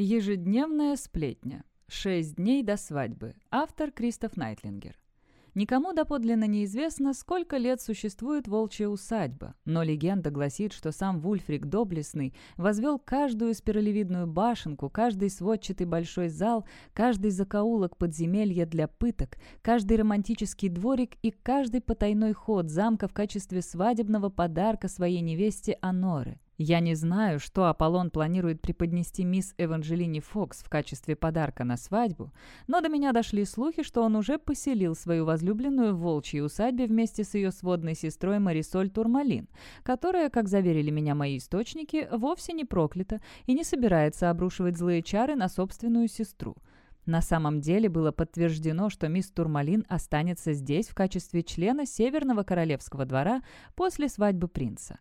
Ежедневная сплетня. Шесть дней до свадьбы. Автор Кристоф Найтлингер. Никому доподлинно неизвестно, сколько лет существует волчья усадьба, но легенда гласит, что сам Вульфрик Доблестный возвел каждую спиралевидную башенку, каждый сводчатый большой зал, каждый закоулок подземелья для пыток, каждый романтический дворик и каждый потайной ход замка в качестве свадебного подарка своей невесте Аноре. Я не знаю, что Аполлон планирует преподнести мисс Эванжелине Фокс в качестве подарка на свадьбу, но до меня дошли слухи, что он уже поселил свою возлюбленную в волчьей усадьбе вместе с ее сводной сестрой Марисоль Турмалин, которая, как заверили меня мои источники, вовсе не проклята и не собирается обрушивать злые чары на собственную сестру. На самом деле было подтверждено, что мисс Турмалин останется здесь в качестве члена Северного Королевского двора после свадьбы принца.